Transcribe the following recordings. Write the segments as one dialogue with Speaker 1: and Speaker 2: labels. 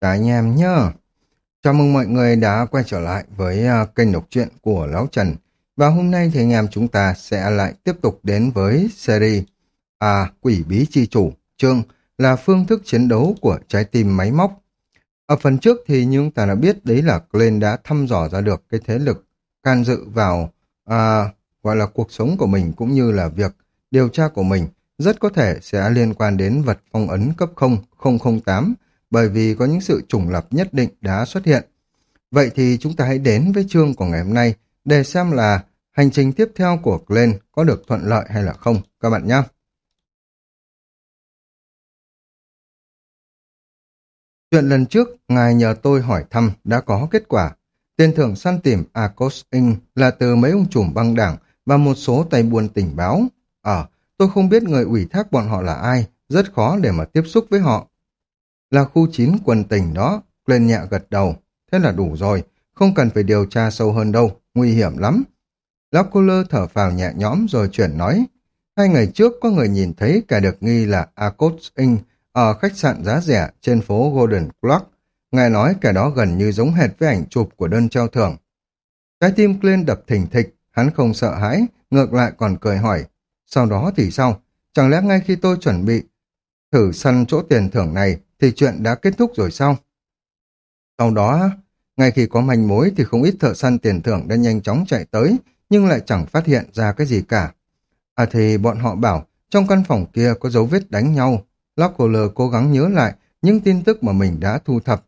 Speaker 1: Cả anh em nhá. Chào mừng mọi người đã quay trở lại với à, kênh đọc truyện của Lão Trần. Và hôm nay thì anh em chúng ta sẽ lại tiếp tục đến với series à, Quỷ Bí Chi Chủ, chương là phương thức chiến đấu của trái tim máy móc. Ở phần trước thì như chúng ta đã biết đấy là Glenn đã thăm dò ra được cái thế lực can dự vào à, gọi là cuộc sống của mình cũng như là việc điều tra của mình rất có thể sẽ liên quan đến vật phong ấn cấp 0, 008 bởi vì có những sự trùng lập nhất định đã xuất hiện. Vậy thì chúng ta hãy đến với chương của ngày hôm nay để xem là hành trình tiếp theo của Glenn có được thuận lợi hay là không các bạn nhé. Chuyện lần trước, ngài nhờ tôi hỏi thăm đã có kết quả. Tiền thưởng săn tìm Arcos Inc. là từ mấy ông trùm băng đảng và một số tay buôn tình báo. Ở, ờ, tôi không biết người ủy thác bọn họ là ai, rất khó để mà tiếp xúc với họ. Là khu 9 quân tỉnh đó, lên nhẹ gật đầu. Thế là đủ rồi, không cần phải điều tra sâu hơn đâu, nguy hiểm lắm. Lão cô lơ thở phào nhẹ nhõm rồi chuyển nói. Hai ngày trước có người nhìn thấy kẻ được nghi là Akot Inc. ở khách sạn giá rẻ trên phố Golden Clock. Ngài nói kẻ đó gần như giống hệt với ảnh chụp của đơn treo thưởng. Trái tim Glenn đập thình thịch, hắn không sợ hãi, ngược lại còn cười hỏi. Sau đó thì sao? Chẳng lẽ ngay khi tôi chuẩn bị thử săn chỗ tiền thưởng này thì chuyện đã kết thúc rồi sao? Sau đó, ngay khi có manh mối thì không ít thợ săn tiền thưởng đã nhanh chóng chạy tới, nhưng lại chẳng phát hiện ra cái gì cả. À thì bọn họ bảo, trong căn phòng kia có dấu vết đánh nhau. Lockwoller cố gắng nhớ lại những tin tức mà mình đã thu thập.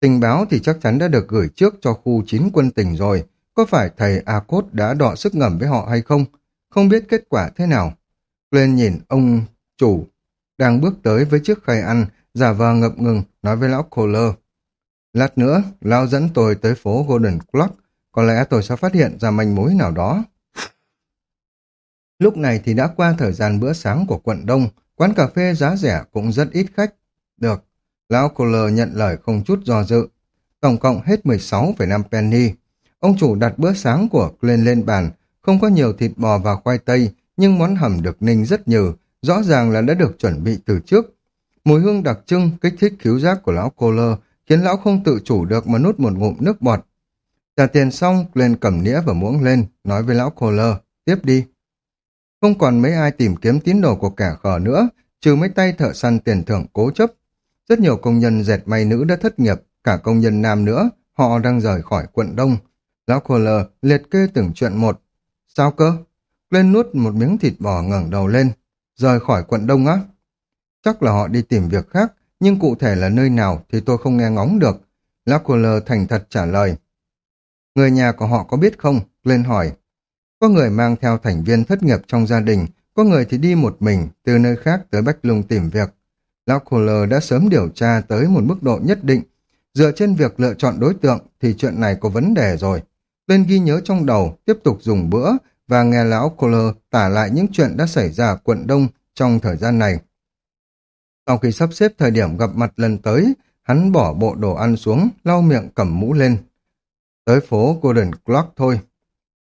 Speaker 1: Tình báo thì chắc chắn đã được gửi trước cho khu chín quân tỉnh rồi. Có phải thầy A Cốt đã đọ sức ngầm với họ hay không? Không biết kết quả thế nào. Lên nhìn ông chủ đang bước tới với chiếc khay ăn giả vờ ngập ngừng, nói với lão Kohler. Lát nữa, lão dẫn tôi tới phố Golden Clock, có lẽ tôi sẽ phát hiện ra manh mối nào đó. Lúc này thì đã qua thời gian bữa sáng của quận Đông, quán cà phê giá rẻ cũng rất ít khách. Được, lão Kohler nhận lời không chút do dự. Tổng cộng hết 16,5 penny. Ông chủ đặt bữa sáng của Glenn lên bàn, không có nhiều thịt bò và khoai tây, nhưng món hầm được ninh rất nhừ, rõ ràng là đã được chuẩn bị từ trước. Mùi hương đặc trưng kích thích khiếu giác của lão cô lơ, khiến lão không tự chủ được mà nuốt một ngụm nước bọt. Trả tiền xong, lên cầm nĩa và muỗng lên, nói với lão cô lơ, tiếp đi. Không còn mấy ai tìm kiếm tín đồ của kẻ khờ nữa, trừ mấy tay thợ săn tiền thưởng cố chấp. Rất nhiều công nhân dệt may nữ đã thất nghiệp, cả công nhân nam nữa, họ đang rời khỏi quận Đông. Lão cô lơ liệt kê từng chuyện một. Sao cơ? Lên nuốt một miếng thịt bò ngẩng đầu lên. Rời khỏi quận Đông á? Chắc là họ đi tìm việc khác, nhưng cụ thể là nơi nào thì tôi không nghe ngóng được. Lacoller thành thật trả lời. Người nhà của họ có biết không? Lên hỏi. Có người mang theo thành viên thất nghiệp trong gia đình, có người thì đi một mình từ nơi khác tới Bách Lung tìm việc. Lacoller đã sớm điều tra tới một mức độ nhất định. Dựa trên việc lựa chọn đối tượng thì chuyện này có vấn đề rồi. Lên ghi nhớ trong đầu, tiếp tục dùng bữa và nghe lão Kohler tả lại những chuyện đã xảy ra ở quận Đông trong thời gian này. Sau khi sắp xếp thời điểm gặp mặt lần tới, hắn bỏ bộ đồ ăn xuống, lau miệng cầm mũ lên. Tới phố Golden Clock thôi.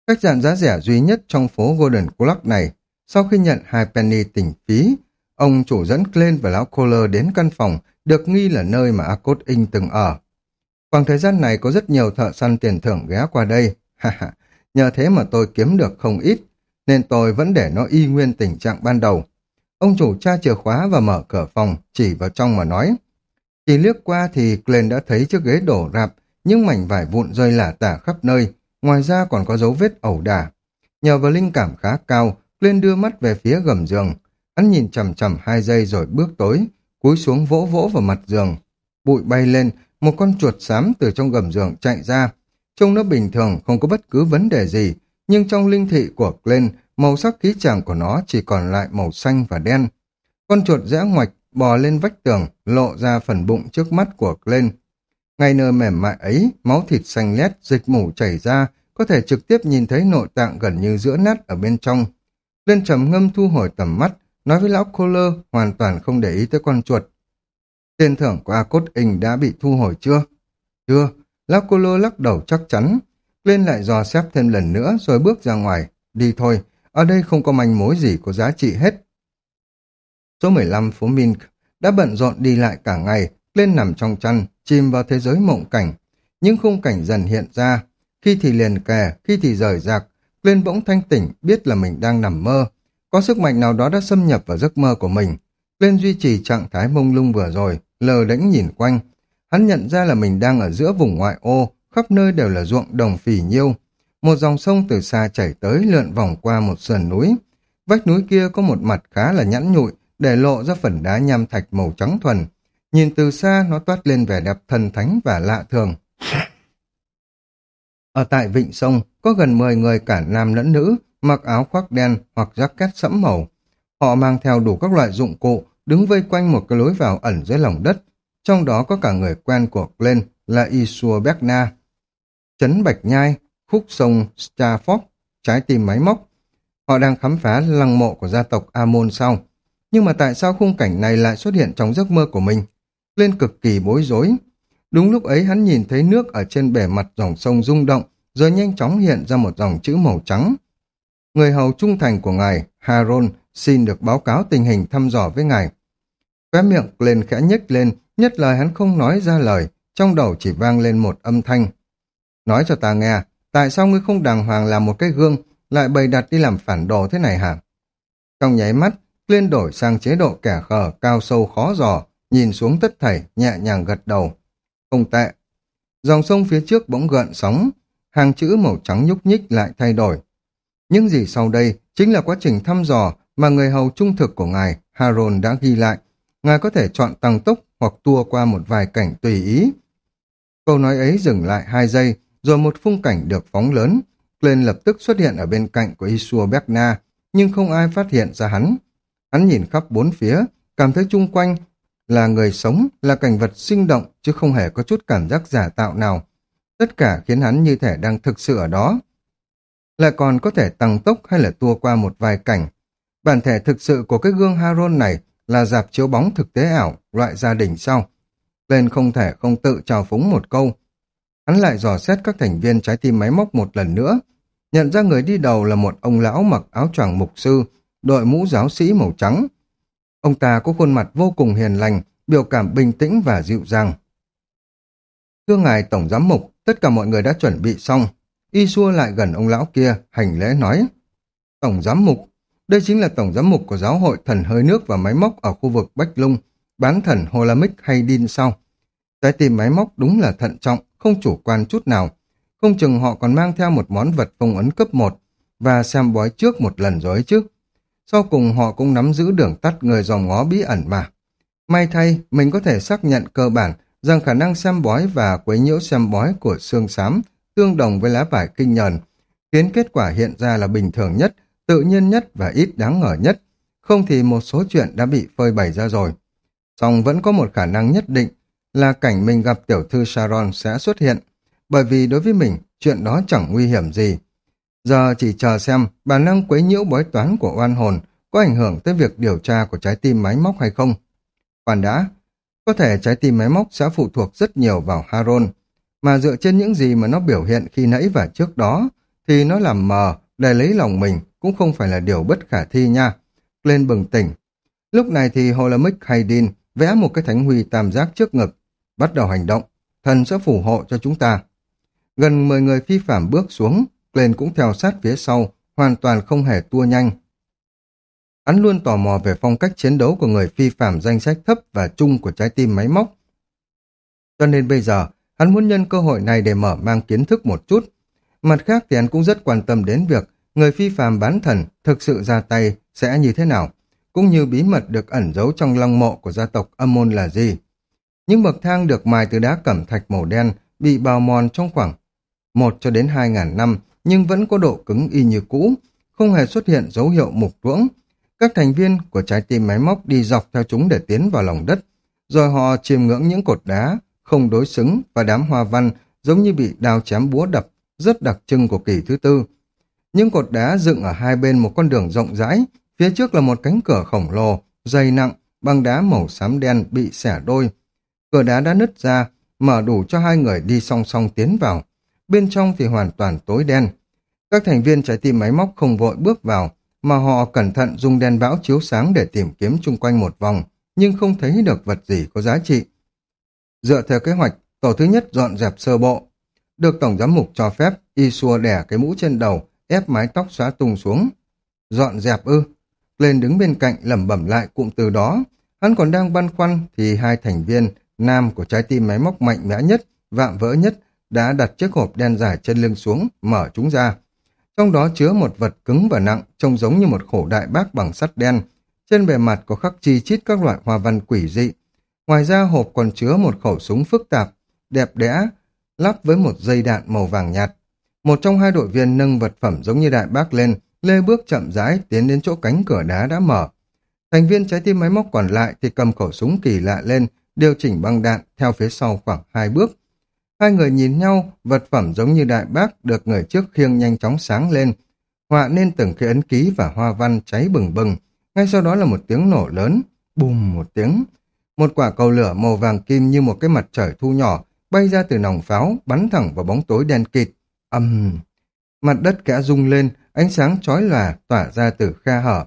Speaker 1: Khách sạn giá rẻ duy nhất trong phố Golden Clock này, sau khi nhận hai penny tỉnh phí, ông chủ dẫn Glenn và lão Kohler đến căn phòng được nghi là nơi mà Akot Inc từng ở. Khoảng thời gian này có rất nhiều thợ săn tiền thưởng ghé qua đây. Nhờ thế mà tôi kiếm được không ít, nên tôi vẫn để nó y nguyên tình trạng ban đầu. Ông chủ tra chìa khóa và mở cửa phòng, chỉ vào trong mà nói. Chỉ liếc qua thì Glenn đã thấy chiếc ghế đổ rạp, những mảnh vải vụn rơi lả tả khắp nơi, ngoài ra còn có dấu vết ẩu đả. Nhờ vào linh cảm khá cao, Glenn đưa mắt về phía gầm giường. Hắn nhìn chầm chầm hai giây rồi bước tối, cúi xuống vỗ vỗ vào mặt giường. Bụi bay lên, một con chuột xám từ trong gầm giường chạy ra. Trông nó bình thường, không có bất cứ vấn đề gì, nhưng trong linh thị của Glenn, màu sắc khí chàng của nó chỉ còn lại màu xanh và đen. Con chuột rẽ ngoạch, bò lên vách tường, lộ ra phần bụng trước mắt của Glenn. Ngay nơi mềm mại ấy, máu thịt xanh lét, dịch mủ chảy ra, có thể trực tiếp nhìn thấy nội tạng gần như giữa nát ở bên trong. Lên trầm ngâm thu hồi tầm mắt, nói với lão Kohler hoàn toàn không để ý tới con chuột. Tiền thưởng của A-Cốt Inc đã bị thu hồi chưa? Chưa, lão Kohler lắc đầu chắc chắn. Lên lại dò xét thêm lần nữa rồi bước ra ngoài. Đi thôi, ở đây không có manh mối gì có giá trị hết. Số 15 phố Mink đã bận rộn đi lại cả ngày, lên nằm trong chăn, chìm vào thế giới mộng cảnh. Những khung cảnh dần hiện ra, khi thì liền kề, khi thì rời rạc, lên bỗng thanh tỉnh, biết là mình đang nằm mơ. Có sức mạnh nào đó đã xâm nhập vào giấc mơ của mình. Lên duy trì trạng thái mông lung vừa rồi, lờ đánh nhìn quanh. Hắn nhận ra là mình đang ở giữa vùng ngoại ô, khắp nơi đều là ruộng đồng phì nhiêu. Một dòng sông từ xa chảy tới lượn vòng qua một sườn núi. Vách núi kia có một mặt khá là nhẵn nhụi, để lộ ra phần đá nham thạch màu trắng thuần. Nhìn từ xa nó toát lên vẻ đẹp thần thánh và lạ thường. Ở tại vịnh sông, có gần 10 người cả nam lẫn nữ, mặc áo khoác đen hoặc jacket sẫm màu. Họ mang theo đủ các loại dụng cụ, đứng vây quanh một cái lối vào ẩn dưới lòng đất. Trong đó có cả người quen của Glenn là Isua Berna. Trấn Bạch Nhai, khúc sông Stafford, trái tim máy móc. Họ đang khám phá lăng mộ của gia tộc Amon sau. Nhưng mà tại sao khung cảnh này lại xuất hiện trong giấc mơ của mình? Lên cực kỳ bối rối. Đúng lúc ấy hắn nhìn thấy nước ở trên bề mặt dòng sông rung động, rồi nhanh chóng hiện ra một dòng chữ màu trắng. Người hầu trung thành của ngài, Haron, xin được báo cáo tình hình thăm dò với ngài. Khóe miệng lên khẽ nhếch lên, nhất lời hắn không nói ra lời, trong đầu chỉ vang lên một âm thanh. Nói cho ta nghe, tại sao ngươi không đàng hoàng làm một cái gương, lại bày đặt đi làm phản đồ thế này hả? Trong nháy mắt, liên đổi sang chế độ kẻ khờ, cao sâu khó dò, nhìn xuống tất thảy, nhẹ nhàng gật đầu. Không tệ. Dòng sông phía trước bỗng gợn sóng, hàng chữ màu trắng nhúc nhích lại thay đổi. Những gì sau đây chính là quá trình thăm dò mà người hầu trung thực của ngài, Harold đã ghi lại. Ngài có thể chọn tăng tốc hoặc tua qua một vài cảnh tùy ý. Câu nói ấy dừng lại hai giây, rồi một khung cảnh được phóng lớn. Glenn lập tức xuất hiện ở bên cạnh của Isua Berna, nhưng không ai phát hiện ra hắn. Hắn nhìn khắp bốn phía, cảm thấy chung quanh là người sống, là cảnh vật sinh động, chứ không hề có chút cảm giác giả tạo nào. Tất cả khiến hắn như thể đang thực sự ở đó. Lại còn có thể tăng tốc hay là tua qua một vài cảnh. Bản thể thực sự của cái gương Haron này là dạp chiếu bóng thực tế ảo, loại gia đình sau. Lên không thể không tự trào phúng một câu. Hắn lại dò xét các thành viên trái tim máy móc một lần nữa. Nhận ra người đi đầu là một ông lão mặc áo choàng mục sư, đội mũ giáo sĩ màu trắng. Ông ta có khuôn mặt vô cùng hiền lành, biểu cảm bình tĩnh và dịu dàng. Thưa ngài Tổng Giám Mục, tất cả mọi người đã chuẩn bị xong. Y xua lại gần ông lão kia, hành lễ nói. Tổng Giám Mục, đây chính là Tổng Giám Mục của Giáo hội Thần Hơi Nước và Máy Móc ở khu vực Bách Lung, bán thần Holamic hay Đin sau. Trái tim máy móc đúng là thận trọng, không chủ quan chút nào. Không chừng họ còn mang theo một món vật phong ấn cấp 1 và xem bói trước một lần rồi chứ. Sau cùng họ cũng nắm giữ đường tắt người dòng ngó bí ẩn mà. May thay, mình có thể xác nhận cơ bản rằng khả năng xem bói và quấy nhiễu xem bói của xương xám tương đồng với lá vải kinh nhờn, khiến kết quả hiện ra là bình thường nhất, tự nhiên nhất và ít đáng ngờ nhất. Không thì một số chuyện đã bị phơi bày ra rồi. Song vẫn có một khả năng nhất định là cảnh mình gặp tiểu thư Sharon sẽ xuất hiện, bởi vì đối với mình, chuyện đó chẳng nguy hiểm gì. Giờ chỉ chờ xem bản năng quấy nhiễu bói toán của oan hồn có ảnh hưởng tới việc điều tra của trái tim máy móc hay không. Còn đã, có thể trái tim máy móc sẽ phụ thuộc rất nhiều vào Haron, mà dựa trên những gì mà nó biểu hiện khi nãy và trước đó, thì nó làm mờ để lấy lòng mình cũng không phải là điều bất khả thi nha. Lên bừng tỉnh. Lúc này thì Holamic Haydin vẽ một cái thánh huy tam giác trước ngực, bắt đầu hành động, thần sẽ phù hộ cho chúng ta. Gần 10 người phi phạm bước xuống, Glenn cũng theo sát phía sau, hoàn toàn không hề tua nhanh. Hắn luôn tò mò về phong cách chiến đấu của người phi phạm danh sách thấp và chung của trái tim máy móc. Cho nên bây giờ, hắn muốn nhân cơ hội này để mở mang kiến thức một chút. Mặt khác thì hắn cũng rất quan tâm đến việc người phi phàm bán thần thực sự ra tay sẽ như thế nào, cũng như bí mật được ẩn giấu trong lăng mộ của gia tộc âm môn là gì. Những bậc thang được mài từ đá cẩm thạch màu đen bị bào mòn trong khoảng 1 cho đến 2 ngàn năm nhưng vẫn có độ cứng y như cũ, không hề xuất hiện dấu hiệu mục ruỗng. Các thành viên của trái tim máy móc đi dọc theo chúng để tiến vào lòng đất, rồi họ chiêm ngưỡng những cột đá không đối xứng và đám hoa văn giống như bị đao chém búa đập, rất đặc trưng của kỳ thứ tư. Những cột đá dựng ở hai bên một con đường rộng rãi, phía trước là một cánh cửa khổng lồ, dày nặng, bằng đá màu xám đen bị xẻ đôi. Cửa đá đã nứt ra, mở đủ cho hai người đi song song tiến vào. Bên trong thì hoàn toàn tối đen. Các thành viên trái tim máy móc không vội bước vào, mà họ cẩn thận dùng đèn bão chiếu sáng để tìm kiếm chung quanh một vòng, nhưng không thấy được vật gì có giá trị. Dựa theo kế hoạch, tổ thứ nhất dọn dẹp sơ bộ. Được Tổng Giám mục cho phép, y xua đẻ cái mũ trên đầu, ép mái tóc xóa tung xuống. Dọn dẹp ư? Lên đứng bên cạnh lẩm bẩm lại cụm từ đó. Hắn còn đang băn khoăn thì hai thành viên nam của trái tim máy móc mạnh mẽ nhất, vạm vỡ nhất, đã đặt chiếc hộp đen dài chân lưng xuống, mở chúng ra. Trong đó chứa một vật cứng và nặng, trông giống như một khổ đại bác bằng sắt đen. Trên bề mặt có khắc chi chít các loại hoa văn quỷ dị. Ngoài ra hộp còn chứa một khẩu súng phức tạp, đẹp đẽ, lắp với một dây đạn màu vàng nhạt. Một trong hai đội viên nâng vật phẩm giống như đại bác lên, lê bước chậm rãi tiến đến chỗ cánh cửa đá đã mở. Thành viên trái tim máy móc còn lại thì cầm khẩu súng kỳ lạ lên, điều chỉnh băng đạn theo phía sau khoảng hai bước. Hai người nhìn nhau, vật phẩm giống như đại bác được người trước khiêng nhanh chóng sáng lên, họa nên từng cái ấn ký và hoa văn cháy bừng bừng. Ngay sau đó là một tiếng nổ lớn, bùm một tiếng. Một quả cầu lửa màu vàng kim như một cái mặt trời thu nhỏ bay ra từ nòng pháo, bắn thẳng vào bóng tối đen kịt. Âm! Mặt đất kẽ rung lên, ánh sáng chói lòa tỏa ra từ khe hở.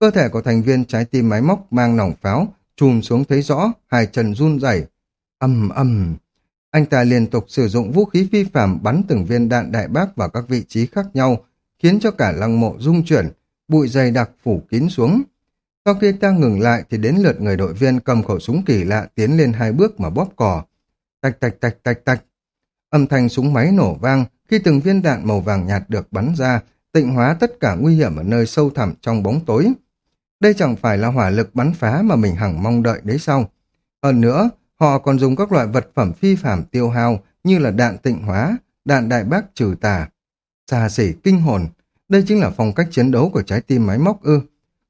Speaker 1: Cơ thể của thành viên trái tim máy móc mang nòng pháo, chùm xuống thấy rõ, hai chân run rẩy. Âm âm! Anh ta liên tục sử dụng vũ khí vi phạm bắn từng viên đạn đại bác vào các vị trí khác nhau, khiến cho cả lăng mộ rung chuyển, bụi dày đặc phủ kín xuống. Sau khi ta ngừng lại thì đến lượt người đội viên cầm khẩu súng kỳ lạ tiến lên hai bước mà bóp cò. Tạch tạch tạch tạch tạch. Âm thanh súng máy nổ vang khi từng viên đạn màu vàng nhạt được bắn ra, tịnh hóa tất cả nguy hiểm ở nơi sâu thẳm trong bóng tối. Đây chẳng phải là hỏa lực bắn phá mà mình hằng mong đợi đấy sao? Hơn nữa, họ còn dùng các loại vật phẩm phi phạm tiêu hao như là đạn tịnh hóa, đạn đại bác trừ tà. Xa xỉ kinh hồn, đây chính là phong cách chiến đấu của trái tim máy móc ư.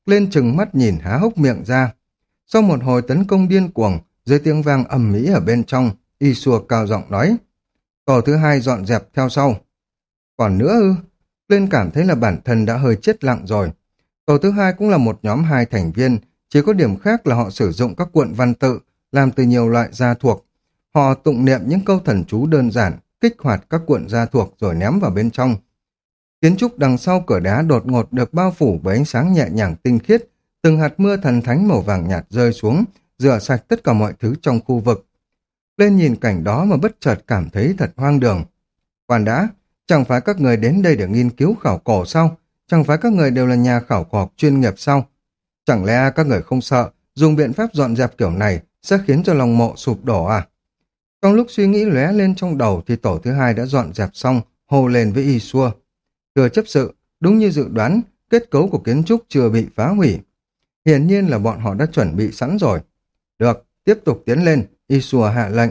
Speaker 1: Lên chừng mắt nhìn há hốc miệng ra. Sau một hồi tấn công điên cuồng, dưới tiếng vang ầm mỹ ở bên trong, y xua cao giọng nói. Tổ thứ hai dọn dẹp theo sau. Còn nữa ư, lên cảm thấy là bản thân đã hơi chết lặng rồi. Tổ thứ hai cũng là một nhóm hai thành viên, chỉ có điểm khác là họ sử dụng các cuộn văn tự làm từ nhiều loại gia thuộc. Họ tụng niệm những câu thần chú đơn giản, kích hoạt các cuộn gia thuộc rồi ném vào bên trong. Kiến trúc đằng sau cửa đá đột ngột được bao phủ bởi ánh sáng nhẹ nhàng tinh khiết, từng hạt mưa thần thánh màu vàng nhạt rơi xuống, rửa sạch tất cả mọi thứ trong khu vực. Lên nhìn cảnh đó mà bất chợt cảm thấy thật hoang đường. Khoan đã, chẳng phải các người đến đây để nghiên cứu khảo cổ sao? Chẳng phải các người đều là nhà khảo cổ chuyên nghiệp sao? Chẳng lẽ các người không sợ dùng biện pháp dọn dẹp kiểu này sẽ khiến cho lòng mộ sụp đổ à? Trong lúc suy nghĩ lóe lên trong đầu thì tổ thứ hai đã dọn dẹp xong, hồ lên với y xua. Thừa chấp sự, đúng như dự đoán, kết cấu của kiến trúc chưa bị phá hủy. Hiển nhiên là bọn họ đã chuẩn bị sẵn rồi. Được, tiếp tục tiến lên, y xua hạ lệnh.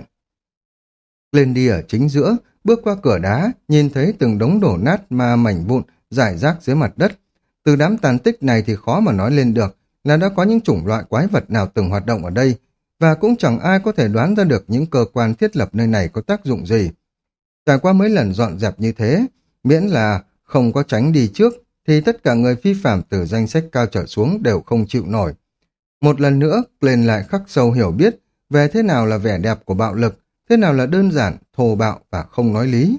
Speaker 1: Lên đi ở chính giữa, bước qua cửa đá, nhìn thấy từng đống đổ nát mà mảnh vụn rải rác dưới mặt đất. Từ đám tàn tích này thì khó mà nói lên được là đã có những chủng loại quái vật nào từng hoạt động ở đây, và cũng chẳng ai có thể đoán ra được những cơ quan thiết lập nơi này có tác dụng gì. Trải qua mấy lần dọn dẹp như thế, miễn là không có tránh đi trước, thì tất cả người phi phạm từ danh sách cao trở xuống đều không chịu nổi. Một lần nữa, lên lại khắc sâu hiểu biết về thế nào là vẻ đẹp của bạo lực, thế nào là đơn giản, thô bạo và không nói lý.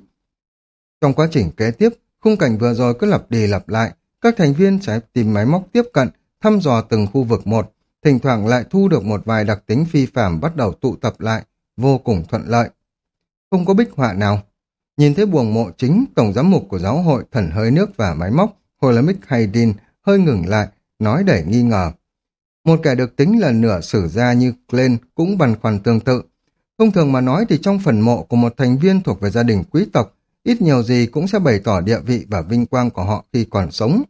Speaker 1: Trong quá trình kế tiếp, khung cảnh vừa rồi cứ lặp đi lặp lại, các thành viên sẽ tìm máy móc tiếp cận, thăm dò từng khu vực một, thỉnh thoảng lại thu được một vài đặc tính phi phạm bắt đầu tụ tập lại, vô cùng thuận lợi. Không có bích họa nào. Nhìn thấy buồng mộ chính, tổng giám mục của giáo hội thần hơi nước và máy móc, Holamic Haydin hơi ngừng lại, nói để nghi ngờ. Một kẻ được tính là nửa sử gia như Glenn cũng băn khoăn tương tự. Thông thường mà nói thì trong phần mộ của một thành viên thuộc về gia đình quý tộc, ít nhiều gì cũng sẽ bày tỏ địa vị và vinh quang của họ khi còn sống.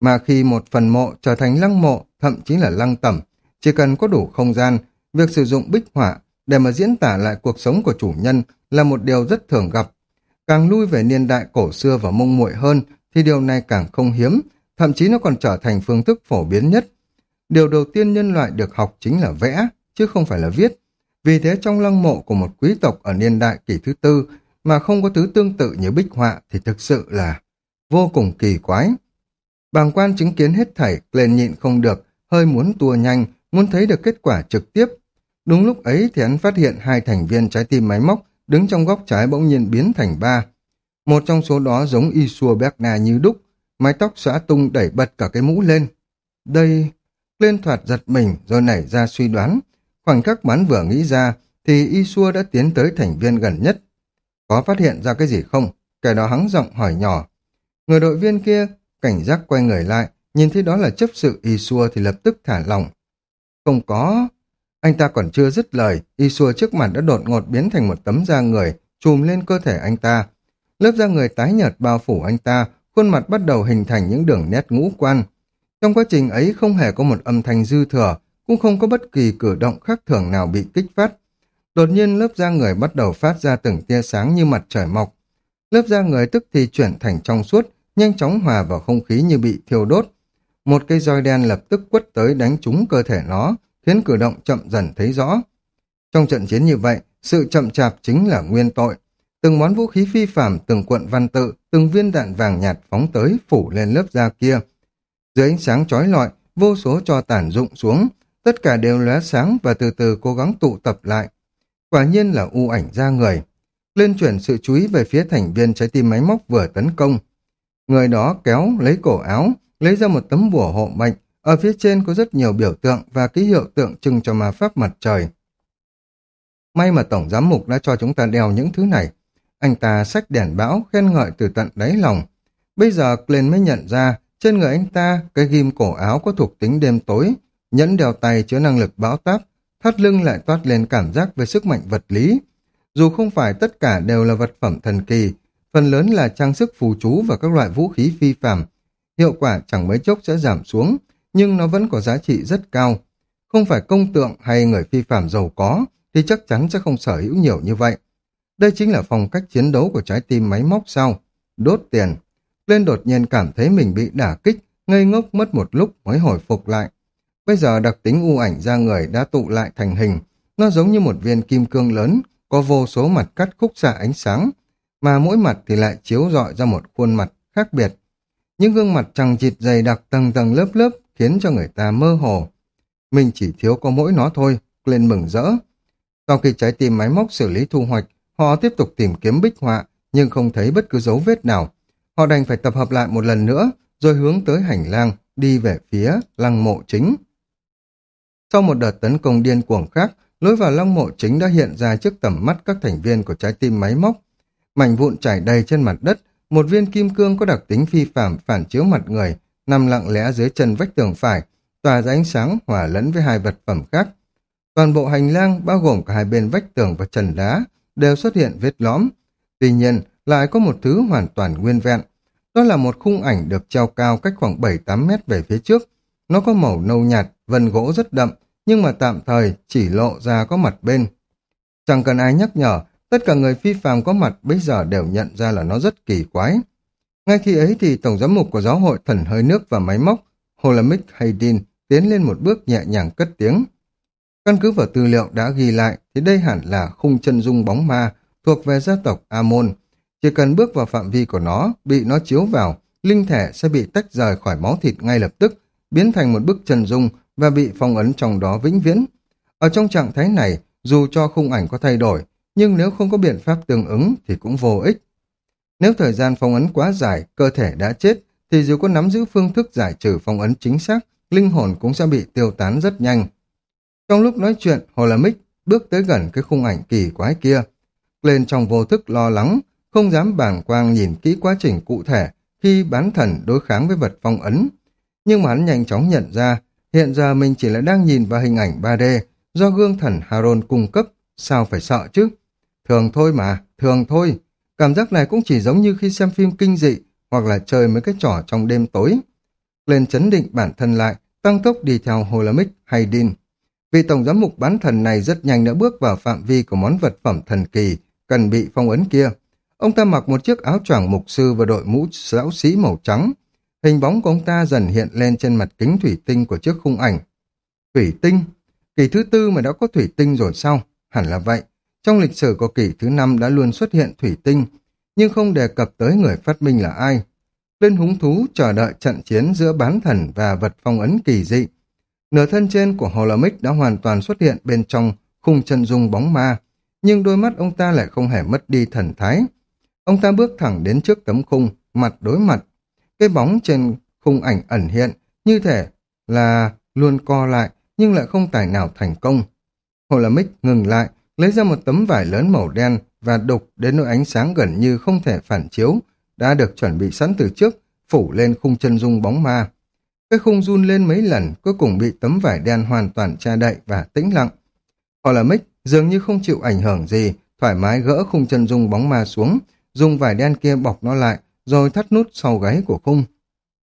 Speaker 1: Mà khi một phần mộ trở thành lăng mộ, thậm chí là lăng tẩm, chỉ cần có đủ không gian, việc sử dụng bích họa để mà diễn tả lại cuộc sống của chủ nhân là một điều rất thường gặp. Càng lui về niên đại cổ xưa và mông muội hơn thì điều này càng không hiếm, thậm chí nó còn trở thành phương thức phổ biến nhất. Điều đầu tiên nhân loại được học chính là vẽ, chứ không phải là viết. Vì thế trong lăng mộ của một quý tộc ở niên đại kỷ thứ tư mà không có thứ tương tự như bích họa thì thực sự là vô cùng kỳ quái. Bàng quan chứng kiến hết thảy, lên nhịn không được, hơi muốn tua nhanh, muốn thấy được kết quả trực tiếp. Đúng lúc ấy thì hắn phát hiện hai thành viên trái tim máy móc đứng trong góc trái bỗng nhiên biến thành ba. Một trong số đó giống Isua Berna như đúc, mái tóc xõa tung đẩy bật cả cái mũ lên. Đây... Lên thoạt giật mình rồi nảy ra suy đoán. Khoảnh khắc bắn vừa nghĩ ra thì Isua đã tiến tới thành viên gần nhất. Có phát hiện ra cái gì không? Kẻ đó hắng giọng hỏi nhỏ. Người đội viên kia cảnh giác quay người lại, nhìn thấy đó là chấp sự Isua thì lập tức thả lỏng. Không có. Anh ta còn chưa dứt lời, Isua trước mặt đã đột ngột biến thành một tấm da người, trùm lên cơ thể anh ta. Lớp da người tái nhợt bao phủ anh ta, khuôn mặt bắt đầu hình thành những đường nét ngũ quan. Trong quá trình ấy không hề có một âm thanh dư thừa, cũng không có bất kỳ cử động khác thường nào bị kích phát. Đột nhiên lớp da người bắt đầu phát ra từng tia sáng như mặt trời mọc. Lớp da người tức thì chuyển thành trong suốt, nhanh chóng hòa vào không khí như bị thiêu đốt. Một cây roi đen lập tức quất tới đánh trúng cơ thể nó, khiến cử động chậm dần thấy rõ. Trong trận chiến như vậy, sự chậm chạp chính là nguyên tội. Từng món vũ khí phi phạm, từng cuộn văn tự, từng viên đạn vàng nhạt phóng tới phủ lên lớp da kia. Dưới ánh sáng chói lọi, vô số cho tản rụng xuống, tất cả đều lóe sáng và từ từ cố gắng tụ tập lại. Quả nhiên là u ảnh ra người. Lên chuyển sự chú ý về phía thành viên trái tim máy móc vừa tấn công. Người đó kéo lấy cổ áo, lấy ra một tấm bùa hộ mệnh, ở phía trên có rất nhiều biểu tượng và ký hiệu tượng trưng cho ma pháp mặt trời. May mà Tổng Giám Mục đã cho chúng ta đeo những thứ này. Anh ta xách đèn bão, khen ngợi từ tận đáy lòng. Bây giờ Glenn mới nhận ra, trên người anh ta, cái ghim cổ áo có thuộc tính đêm tối, nhẫn đeo tay chứa năng lực bão táp, thắt lưng lại toát lên cảm giác về sức mạnh vật lý. Dù không phải tất cả đều là vật phẩm thần kỳ, phần lớn là trang sức phù chú và các loại vũ khí phi phàm. Hiệu quả chẳng mấy chốc sẽ giảm xuống, nhưng nó vẫn có giá trị rất cao. Không phải công tượng hay người phi phàm giàu có, thì chắc chắn sẽ không sở hữu nhiều như vậy. Đây chính là phong cách chiến đấu của trái tim máy móc sao? Đốt tiền. Lên đột nhiên cảm thấy mình bị đả kích, ngây ngốc mất một lúc mới hồi phục lại. Bây giờ đặc tính u ảnh ra người đã tụ lại thành hình. Nó giống như một viên kim cương lớn, có vô số mặt cắt khúc xạ ánh sáng, mà mỗi mặt thì lại chiếu rọi ra một khuôn mặt khác biệt. Những gương mặt trăng chịt dày đặc tầng tầng lớp lớp khiến cho người ta mơ hồ. Mình chỉ thiếu có mỗi nó thôi, lên mừng rỡ. Sau khi trái tim máy móc xử lý thu hoạch, họ tiếp tục tìm kiếm bích họa, nhưng không thấy bất cứ dấu vết nào. Họ đành phải tập hợp lại một lần nữa, rồi hướng tới hành lang, đi về phía lăng mộ chính. Sau một đợt tấn công điên cuồng khác, lối vào lăng mộ chính đã hiện ra trước tầm mắt các thành viên của trái tim máy móc. Mảnh vụn trải đầy trên mặt đất, một viên kim cương có đặc tính phi phạm phản chiếu mặt người, nằm lặng lẽ dưới chân vách tường phải, tỏa ra ánh sáng hòa lẫn với hai vật phẩm khác. Toàn bộ hành lang, bao gồm cả hai bên vách tường và trần đá, đều xuất hiện vết lõm. Tuy nhiên, lại có một thứ hoàn toàn nguyên vẹn. Đó là một khung ảnh được treo cao cách khoảng 7-8 mét về phía trước. Nó có màu nâu nhạt, vân gỗ rất đậm, nhưng mà tạm thời chỉ lộ ra có mặt bên. Chẳng cần ai nhắc nhở, tất cả người phi phàm có mặt bây giờ đều nhận ra là nó rất kỳ quái. Ngay khi ấy thì Tổng giám mục của giáo hội thần hơi nước và máy móc, Holamic Haydin, tiến lên một bước nhẹ nhàng cất tiếng. Căn cứ vào tư liệu đã ghi lại thì đây hẳn là khung chân dung bóng ma thuộc về gia tộc Amon. Chỉ cần bước vào phạm vi của nó, bị nó chiếu vào, linh thể sẽ bị tách rời khỏi máu thịt ngay lập tức, biến thành một bức chân dung và bị phong ấn trong đó vĩnh viễn. Ở trong trạng thái này, dù cho khung ảnh có thay đổi, nhưng nếu không có biện pháp tương ứng thì cũng vô ích. Nếu thời gian phong ấn quá dài, cơ thể đã chết, thì dù có nắm giữ phương thức giải trừ phong ấn chính xác, linh hồn cũng sẽ bị tiêu tán rất nhanh. Trong lúc nói chuyện, Hồ La Mích bước tới gần cái khung ảnh kỳ quái kia. Lên trong vô thức lo lắng, không dám bàng quang nhìn kỹ quá trình cụ thể khi bán thần đối kháng với vật phong ấn. Nhưng mà hắn nhanh chóng nhận ra, hiện giờ mình chỉ là đang nhìn vào hình ảnh 3D do gương thần Haron cung cấp, sao phải sợ chứ? Thường thôi mà, thường thôi. Cảm giác này cũng chỉ giống như khi xem phim kinh dị hoặc là chơi mấy cái trò trong đêm tối. Lên chấn định bản thân lại, tăng tốc đi theo Holamic hay Din. vì tổng giám mục bán thần này rất nhanh đã bước vào phạm vi của món vật phẩm thần kỳ cần bị phong ấn kia. Ông ta mặc một chiếc áo choàng mục sư và đội mũ giáo sĩ màu trắng. Hình bóng của ông ta dần hiện lên trên mặt kính thủy tinh của chiếc khung ảnh. Thủy tinh? Kỳ thứ tư mà đã có thủy tinh rồi sao? Hẳn là vậy. Trong lịch sử của kỷ thứ năm đã luôn xuất hiện thủy tinh, nhưng không đề cập tới người phát minh là ai. Lên húng thú chờ đợi trận chiến giữa bán thần và vật phong ấn kỳ dị. Nửa thân trên của Holamic đã hoàn toàn xuất hiện bên trong khung chân dung bóng ma, nhưng đôi mắt ông ta lại không hề mất đi thần thái. Ông ta bước thẳng đến trước tấm khung, mặt đối mặt. Cái bóng trên khung ảnh ẩn hiện, như thể là luôn co lại, nhưng lại không tài nào thành công. Holamic ngừng lại, lấy ra một tấm vải lớn màu đen và đục đến nỗi ánh sáng gần như không thể phản chiếu, đã được chuẩn bị sẵn từ trước, phủ lên khung chân dung bóng ma. Cái khung run lên mấy lần, cuối cùng bị tấm vải đen hoàn toàn che đậy và tĩnh lặng. Họ là Mick, dường như không chịu ảnh hưởng gì, thoải mái gỡ khung chân dung bóng ma xuống, dùng vải đen kia bọc nó lại, rồi thắt nút sau gáy của khung.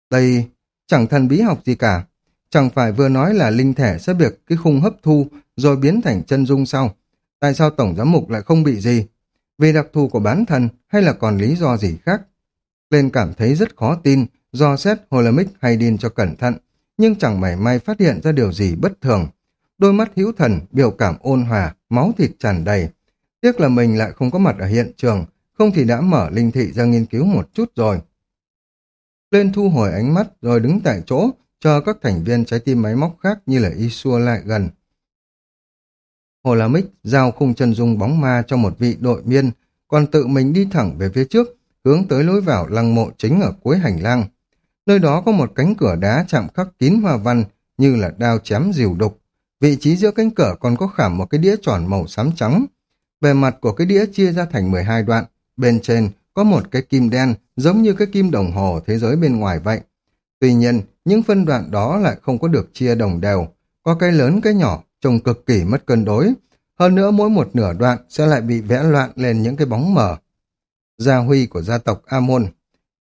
Speaker 1: Đây chẳng thần bí học gì cả, chẳng phải vừa nói là linh thể sẽ việc cái khung hấp thu rồi biến thành chân dung sau. Tại sao Tổng Giám Mục lại không bị gì? Vì đặc thù của bán thần hay là còn lý do gì khác? Lên cảm thấy rất khó tin, do xét Holamic hay điên cho cẩn thận, nhưng chẳng mảy may phát hiện ra điều gì bất thường. Đôi mắt hữu thần, biểu cảm ôn hòa, máu thịt tràn đầy. Tiếc là mình lại không có mặt ở hiện trường, không thì đã mở linh thị ra nghiên cứu một chút rồi. Lên thu hồi ánh mắt rồi đứng tại chỗ, cho các thành viên trái tim máy móc khác như là Isua lại gần. Hồ La Mích giao khung chân dung bóng ma cho một vị đội miên, còn tự mình đi thẳng về phía trước, hướng tới lối vào lăng mộ chính ở cuối hành lang. Nơi đó có một cánh cửa đá chạm khắc kín hoa văn như là đao chém rìu đục. Vị trí giữa cánh cửa còn có khảm một cái đĩa tròn màu xám trắng. Bề mặt của cái đĩa chia ra thành 12 đoạn, bên trên có một cái kim đen giống như cái kim đồng hồ thế giới bên ngoài vậy. Tuy nhiên, những phân đoạn đó lại không có được chia đồng đều, có cái lớn cái nhỏ, trông cực kỳ mất cân đối. Hơn nữa mỗi một nửa đoạn sẽ lại bị vẽ loạn lên những cái bóng mờ. Gia huy của gia tộc Amon,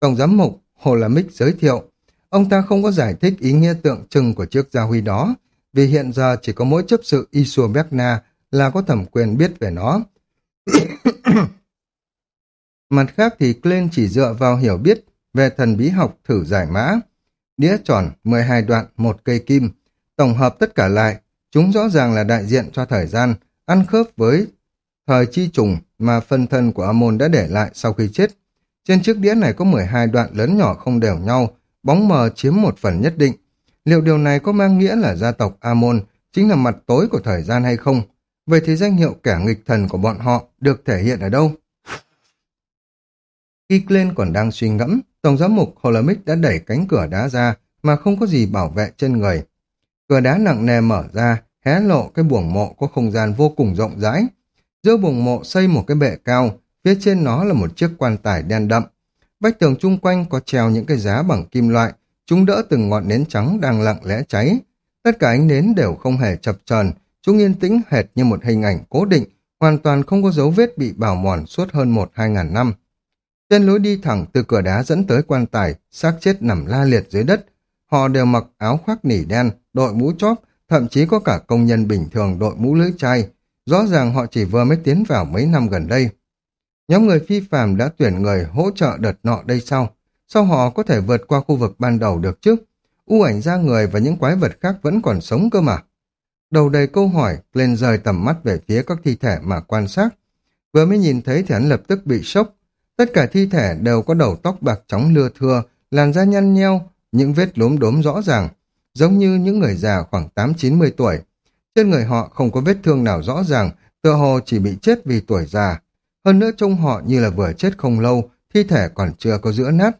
Speaker 1: Tổng giám mục Hồ La Mích giới thiệu, ông ta không có giải thích ý nghĩa tượng trưng của chiếc gia huy đó, vì hiện giờ chỉ có mỗi chấp sự Isua Berna là có thẩm quyền biết về nó. Mặt khác thì Glenn chỉ dựa vào hiểu biết về thần bí học thử giải mã. Đĩa tròn 12 đoạn, một cây kim. Tổng hợp tất cả lại, chúng rõ ràng là đại diện cho thời gian, ăn khớp với thời chi trùng mà phân thân của Amon đã để lại sau khi chết. Trên chiếc đĩa này có 12 đoạn lớn nhỏ không đều nhau, bóng mờ chiếm một phần nhất định. Liệu điều này có mang nghĩa là gia tộc Amon chính là mặt tối của thời gian hay không? Vậy thì danh hiệu kẻ nghịch thần của bọn họ được thể hiện ở đâu? Khi Glenn còn đang suy ngẫm, Tổng giám mục Holamic đã đẩy cánh cửa đá ra mà không có gì bảo vệ trên người. Cửa đá nặng nề mở ra, hé lộ cái buồng mộ có không gian vô cùng rộng rãi. Giữa buồng mộ xây một cái bệ cao, phía trên nó là một chiếc quan tài đen đậm. Vách tường chung quanh có treo những cái giá bằng kim loại, chúng đỡ từng ngọn nến trắng đang lặng lẽ cháy. Tất cả ánh nến đều không hề chập chờn, chúng yên tĩnh hệt như một hình ảnh cố định, hoàn toàn không có dấu vết bị bào mòn suốt hơn một hai ngàn năm. Trên lối đi thẳng từ cửa đá dẫn tới quan tài, xác chết nằm la liệt dưới đất. Họ đều mặc áo khoác nỉ đen, đội mũ chóp, thậm chí có cả công nhân bình thường đội mũ lưới chai. Rõ ràng họ chỉ vừa mới tiến vào mấy năm gần đây. Nhóm người phi phàm đã tuyển người hỗ trợ đợt nọ đây sau. sau họ có thể vượt qua khu vực ban đầu được chứ? U ảnh ra người và những quái vật khác vẫn còn sống cơ mà. Đầu đầy câu hỏi, lên rời tầm mắt về phía các thi thể mà quan sát. Vừa mới nhìn thấy thì hắn lập tức bị sốc, Tất cả thi thể đều có đầu tóc bạc trắng lưa thưa, làn da nhăn nheo, những vết lốm đốm rõ ràng, giống như những người già khoảng 8-90 tuổi. Trên người họ không có vết thương nào rõ ràng, tựa hồ chỉ bị chết vì tuổi già. Hơn nữa trông họ như là vừa chết không lâu, thi thể còn chưa có giữa nát.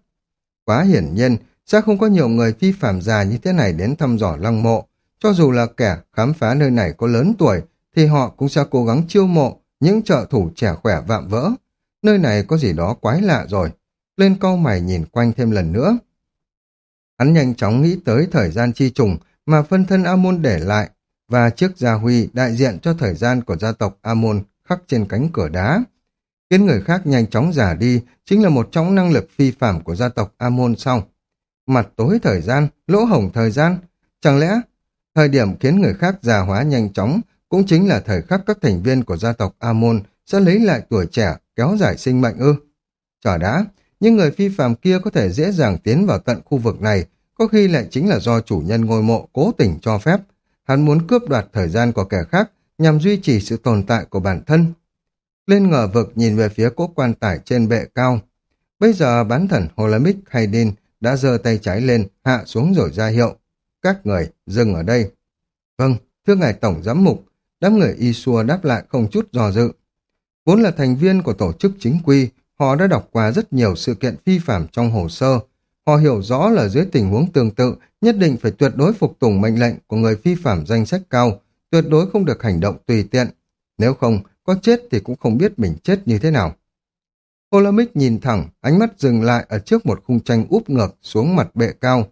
Speaker 1: Quá hiển nhiên, sẽ không có nhiều người phi phạm già như thế này đến thăm dò lăng mộ. Cho dù là kẻ khám phá nơi này có lớn tuổi, thì họ cũng sẽ cố gắng chiêu mộ những trợ thủ trẻ khỏe vạm vỡ. Nơi này có gì đó quái lạ rồi. Lên câu mày nhìn quanh thêm lần nữa. Hắn nhanh chóng nghĩ tới thời gian chi trùng mà phân thân Amon để lại và chiếc gia huy đại diện cho thời gian của gia tộc Amon khắc trên cánh cửa đá. Khiến người khác nhanh chóng giả đi chính là một trong năng lực phi phạm của gia tộc Amon sau. Mặt tối thời gian, lỗ hổng thời gian. Chẳng lẽ thời điểm khiến người khác già hóa nhanh chóng cũng chính là thời khắc các thành viên của gia tộc Amon sẽ lấy lại tuổi trẻ kéo dài sinh mệnh ư. Chờ đã, nhưng người phi phàm kia có thể dễ dàng tiến vào tận khu vực này, có khi lại chính là do chủ nhân ngôi mộ cố tình cho phép. Hắn muốn cướp đoạt thời gian của kẻ khác nhằm duy trì sự tồn tại của bản thân. Lên ngờ vực nhìn về phía cố quan tải trên bệ cao. Bây giờ bán thần Holamic Haydin đã giơ tay trái lên, hạ xuống rồi ra hiệu. Các người, dừng ở đây. Vâng, thưa ngài Tổng Giám Mục, đám người y xua đáp lại không chút dò dự. Vốn là thành viên của tổ chức chính quy, họ đã đọc qua rất nhiều sự kiện phi phạm trong hồ sơ. Họ hiểu rõ là dưới tình huống tương tự, nhất định phải tuyệt đối phục tùng mệnh lệnh của người phi phạm danh sách cao, tuyệt đối không được hành động tùy tiện. Nếu không, có chết thì cũng không biết mình chết như thế nào. Holamic nhìn thẳng, ánh mắt dừng lại ở trước một khung tranh úp ngược xuống mặt bệ cao.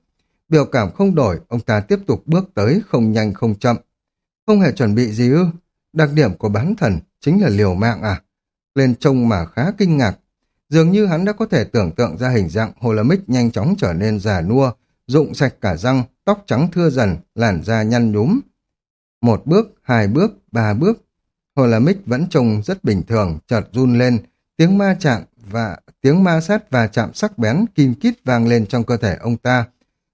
Speaker 1: Biểu cảm không đổi, ông ta tiếp tục bước tới, không nhanh không chậm. Không hề chuẩn bị gì ư? Đặc điểm của bán thần chính là liều mạng à? Lên trông mà khá kinh ngạc. Dường như hắn đã có thể tưởng tượng ra hình dạng Holamic nhanh chóng trở nên già nua, rụng sạch cả răng, tóc trắng thưa dần, làn da nhăn nhúm. Một bước, hai bước, ba bước. Holamic vẫn trông rất bình thường, chợt run lên, tiếng ma chạm và tiếng ma sát và chạm sắc bén kim kít vang lên trong cơ thể ông ta.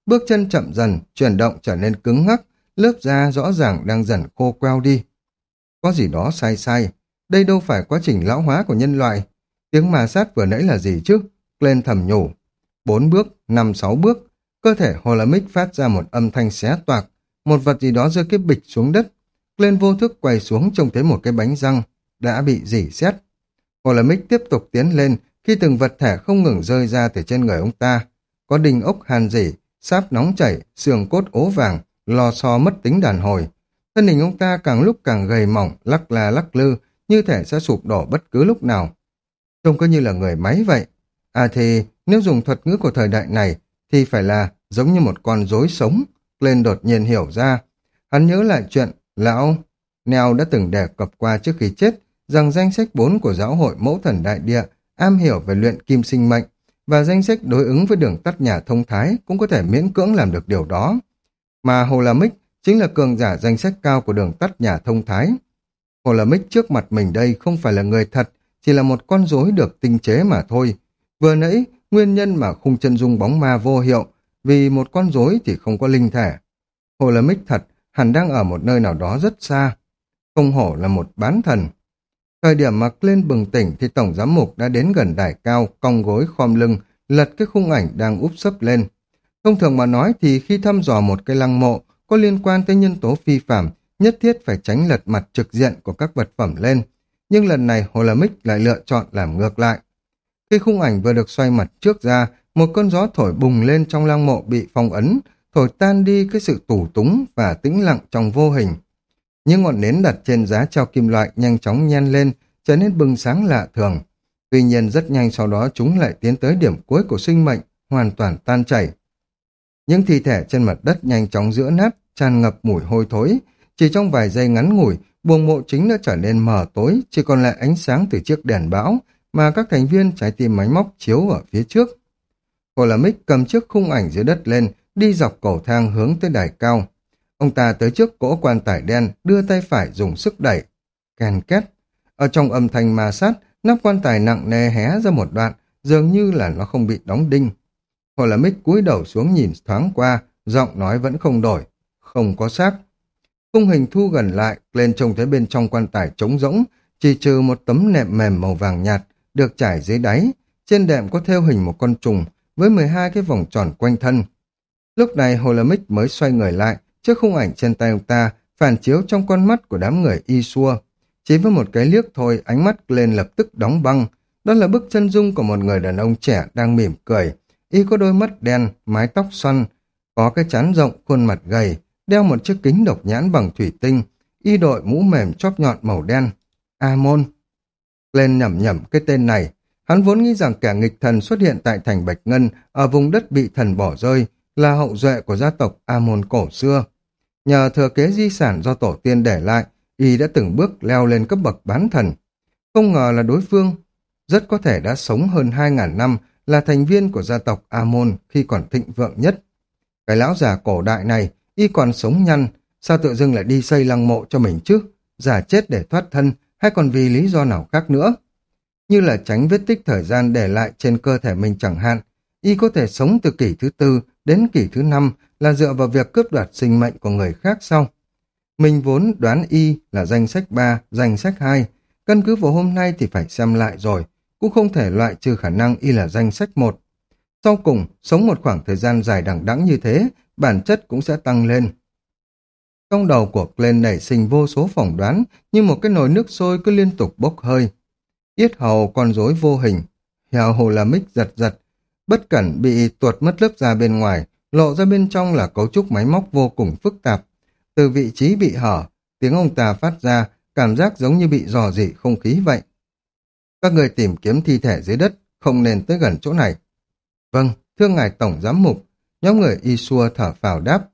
Speaker 1: Bước chân chậm dần, chuyển động trở nên cứng ngắc, lớp da rõ ràng đang dần khô queo đi. Có gì đó sai sai, đây đâu phải quá trình lão hóa của nhân loại. Tiếng ma sát vừa nãy là gì chứ? Glenn thầm nhủ. Bốn bước, năm sáu bước, cơ thể Holamic phát ra một âm thanh xé toạc, một vật gì đó rơi cái bịch xuống đất. Glenn vô thức quay xuống trông thấy một cái bánh răng đã bị dỉ xét. Holamic tiếp tục tiến lên khi từng vật thể không ngừng rơi ra từ trên người ông ta. Có đình ốc hàn dỉ, sáp nóng chảy, xương cốt ố vàng, lò xo mất tính đàn hồi. Thân hình ông ta càng lúc càng gầy mỏng, lắc la lắc lư, như thể sẽ sụp đổ bất cứ lúc nào. Trông cứ như là người máy vậy. À thì, nếu dùng thuật ngữ của thời đại này, thì phải là giống như một con rối sống. Lên đột nhiên hiểu ra. Hắn nhớ lại chuyện lão Neo đã từng đề cập qua trước khi chết rằng danh sách 4 của giáo hội mẫu thần đại địa am hiểu về luyện kim sinh mệnh và danh sách đối ứng với đường tắt nhà thông thái cũng có thể miễn cưỡng làm được điều đó. Mà Hồ La Mích chính là cường giả danh sách cao của đường tắt nhà thông thái. Hồ là Mích trước mặt mình đây không phải là người thật, chỉ là một con rối được tinh chế mà thôi. Vừa nãy, nguyên nhân mà khung chân dung bóng ma vô hiệu, vì một con rối thì không có linh thể. Hồ là Mích thật, hẳn đang ở một nơi nào đó rất xa. Không hổ là một bán thần. Thời điểm mà lên bừng tỉnh thì Tổng Giám Mục đã đến gần đài cao, cong gối khom lưng, lật cái khung ảnh đang úp sấp lên. Thông thường mà nói thì khi thăm dò một cái lăng mộ có liên quan tới nhân tố phi phạm, nhất thiết phải tránh lật mặt trực diện của các vật phẩm lên. Nhưng lần này Hồ La Mích lại lựa chọn làm ngược lại. Khi khung ảnh vừa được xoay mặt trước ra, một cơn gió thổi bùng lên trong lăng mộ bị phong ấn, thổi tan đi cái sự tủ túng và tĩnh lặng trong vô hình. Những ngọn nến đặt trên giá treo kim loại nhanh chóng nhen lên, trở nên bừng sáng lạ thường. Tuy nhiên rất nhanh sau đó chúng lại tiến tới điểm cuối của sinh mệnh, hoàn toàn tan chảy. Những thi thể trên mặt đất nhanh chóng giữa nát, tràn ngập mùi hôi thối. Chỉ trong vài giây ngắn ngủi, buồng mộ chính đã trở nên mờ tối, chỉ còn lại ánh sáng từ chiếc đèn bão mà các thành viên trái tim máy móc chiếu ở phía trước. Hồ cầm chiếc khung ảnh dưới đất lên, đi dọc cầu thang hướng tới đài cao. Ông ta tới trước cỗ quan tài đen, đưa tay phải dùng sức đẩy. Kèn két. Ở trong âm thanh ma sát, nắp quan tài nặng nề hé ra một đoạn, dường như là nó không bị đóng đinh. Hồ là mích cúi đầu xuống nhìn thoáng qua, giọng nói vẫn không đổi. Không có xác. Khung hình thu gần lại, lên trông thấy bên trong quan tài trống rỗng, chỉ trừ một tấm nệm mềm màu vàng nhạt, được trải dưới đáy. Trên đệm có theo hình một con trùng, với 12 cái vòng tròn quanh thân. Lúc này Hồ La Mích mới xoay người lại, trước khung ảnh trên tay ông ta, phản chiếu trong con mắt của đám người y xua. Chỉ với một cái liếc thôi, ánh mắt lên lập tức đóng băng. Đó là bức chân dung của một người đàn ông trẻ đang mỉm cười. Y có đôi mắt đen, mái tóc xoăn, có cái chán rộng, khuôn mặt gầy, đeo một chiếc kính độc nhãn bằng thủy tinh, y đội mũ mềm chóp nhọn màu đen. Amon. Lên nhẩm nhẩm cái tên này, hắn vốn nghĩ rằng kẻ nghịch thần xuất hiện tại thành Bạch Ngân ở vùng đất bị thần bỏ rơi, là hậu duệ của gia tộc Amon cổ xưa. Nhờ thừa kế di sản do tổ tiên để lại, y đã từng bước leo lên cấp bậc bán thần. Không ngờ là đối phương rất có thể đã sống hơn 2.000 năm là thành viên của gia tộc Amon khi còn thịnh vượng nhất. Cái lão già cổ đại này, y còn sống nhăn, sao tự dưng lại đi xây lăng mộ cho mình chứ? Giả chết để thoát thân, hay còn vì lý do nào khác nữa? Như là tránh vết tích thời gian để lại trên cơ thể mình chẳng hạn, y có thể sống từ kỷ thứ tư đến kỷ thứ năm là dựa vào việc cướp đoạt sinh mệnh của người khác sau. Mình vốn đoán y là danh sách 3, danh sách 2, căn cứ vào hôm nay thì phải xem lại rồi, cũng không thể loại trừ khả năng y là danh sách một. Sau cùng, sống một khoảng thời gian dài đẳng đẵng như thế, bản chất cũng sẽ tăng lên. Trong đầu của Glenn nảy sinh vô số phỏng đoán, như một cái nồi nước sôi cứ liên tục bốc hơi. Yết hầu con rối vô hình, heo hồ là mít giật giật, bất cẩn bị tuột mất lớp da bên ngoài, lộ ra bên trong là cấu trúc máy móc vô cùng phức tạp. Từ vị trí bị hở, tiếng ông ta phát ra, cảm giác giống như bị dò dỉ không khí vậy. Các người tìm kiếm thi thể dưới đất, không nên tới gần chỗ này. Vâng, thưa ngài Tổng Giám Mục, nhóm người y xua thở phào đáp.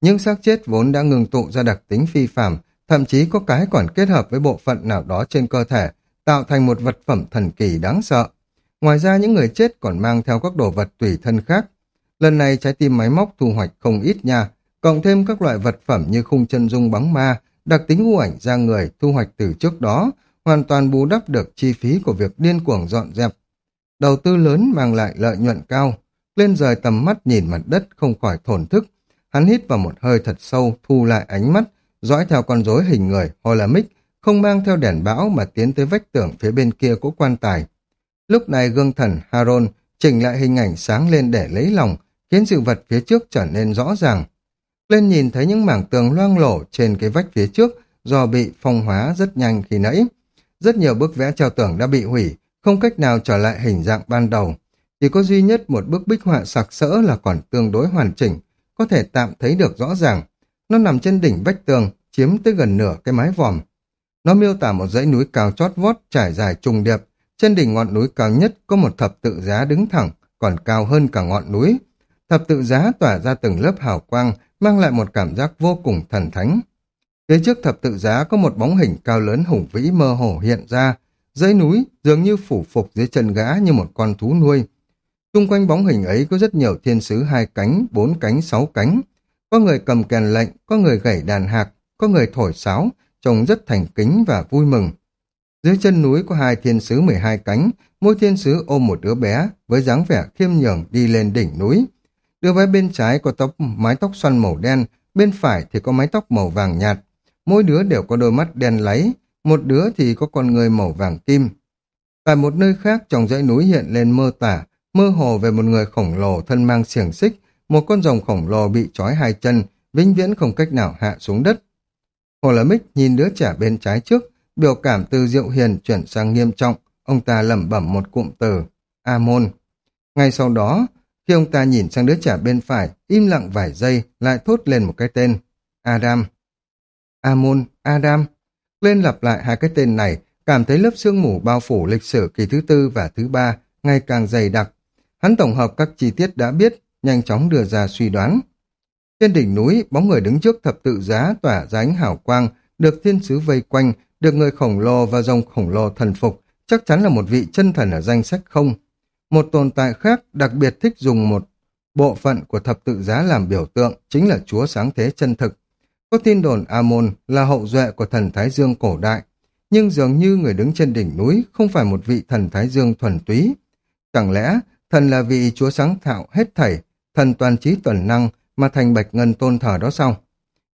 Speaker 1: Những xác chết vốn đã ngừng tụ ra đặc tính phi phàm, thậm chí có cái còn kết hợp với bộ phận nào đó trên cơ thể, tạo thành một vật phẩm thần kỳ đáng sợ. Ngoài ra những người chết còn mang theo các đồ vật tùy thân khác. Lần này trái tim máy móc thu hoạch không ít nha, cộng thêm các loại vật phẩm như khung chân dung bóng ma, đặc tính u ảnh ra người thu hoạch từ trước đó, hoàn toàn bù đắp được chi phí của việc điên cuồng dọn dẹp. Đầu tư lớn mang lại lợi nhuận cao, lên rời tầm mắt nhìn mặt đất không khỏi thổn thức. Hắn hít vào một hơi thật sâu, thu lại ánh mắt, dõi theo con rối hình người Holamic, không mang theo đèn bão mà tiến tới vách tường phía bên kia của quan tài. Lúc này gương thần Haron chỉnh lại hình ảnh sáng lên để lấy lòng, khiến sự vật phía trước trở nên rõ ràng. Lên nhìn thấy những mảng tường loang lổ trên cái vách phía trước do bị phong hóa rất nhanh khi nãy. Rất nhiều bức vẽ treo tường đã bị hủy, không cách nào trở lại hình dạng ban đầu. Chỉ có duy nhất một bức bích họa sặc sỡ là còn tương đối hoàn chỉnh, có thể tạm thấy được rõ ràng. Nó nằm trên đỉnh vách tường, chiếm tới gần nửa cái mái vòm. Nó miêu tả một dãy núi cao chót vót trải dài trùng điệp. Trên đỉnh ngọn núi cao nhất có một thập tự giá đứng thẳng, còn cao hơn cả ngọn núi. Thập tự giá tỏa ra từng lớp hào quang, mang lại một cảm giác vô cùng thần thánh. Phía trước thập tự giá có một bóng hình cao lớn hùng vĩ mơ hồ hiện ra, dãy núi dường như phủ phục dưới chân gã như một con thú nuôi. Xung quanh bóng hình ấy có rất nhiều thiên sứ hai cánh, bốn cánh, sáu cánh. Có người cầm kèn lệnh, có người gảy đàn hạc, có người thổi sáo, trông rất thành kính và vui mừng. Dưới chân núi có hai thiên sứ 12 cánh, mỗi thiên sứ ôm một đứa bé với dáng vẻ khiêm nhường đi lên đỉnh núi. Đứa bé bên trái có tóc mái tóc xoăn màu đen, bên phải thì có mái tóc màu vàng nhạt. Mỗi đứa đều có đôi mắt đen láy, một đứa thì có con người màu vàng kim. Tại một nơi khác trong dãy núi hiện lên mơ tả, mơ hồ về một người khổng lồ thân mang xiềng xích, một con rồng khổng lồ bị trói hai chân, vĩnh viễn không cách nào hạ xuống đất. Hồ Lâm Mích nhìn đứa trẻ bên trái trước, biểu cảm từ diệu hiền chuyển sang nghiêm trọng, ông ta lẩm bẩm một cụm từ, A-môn. Ngay sau đó, khi ông ta nhìn sang đứa trẻ bên phải, im lặng vài giây, lại thốt lên một cái tên, Adam. Amon, Adam. Lên lặp lại hai cái tên này, cảm thấy lớp sương mù bao phủ lịch sử kỳ thứ tư và thứ ba ngày càng dày đặc. Hắn tổng hợp các chi tiết đã biết, nhanh chóng đưa ra suy đoán. Trên đỉnh núi, bóng người đứng trước thập tự giá tỏa ra ánh hào quang, được thiên sứ vây quanh, được người khổng lồ và dòng khổng lồ thần phục, chắc chắn là một vị chân thần ở danh sách không. Một tồn tại khác đặc biệt thích dùng một bộ phận của thập tự giá làm biểu tượng, chính là chúa sáng thế chân thực. Có tin đồn Amon là hậu duệ của thần Thái Dương cổ đại, nhưng dường như người đứng trên đỉnh núi không phải một vị thần Thái Dương thuần túy. Chẳng lẽ thần là vị chúa sáng tạo hết thảy, thần toàn trí tuần năng mà thành bạch ngân tôn thờ đó sao?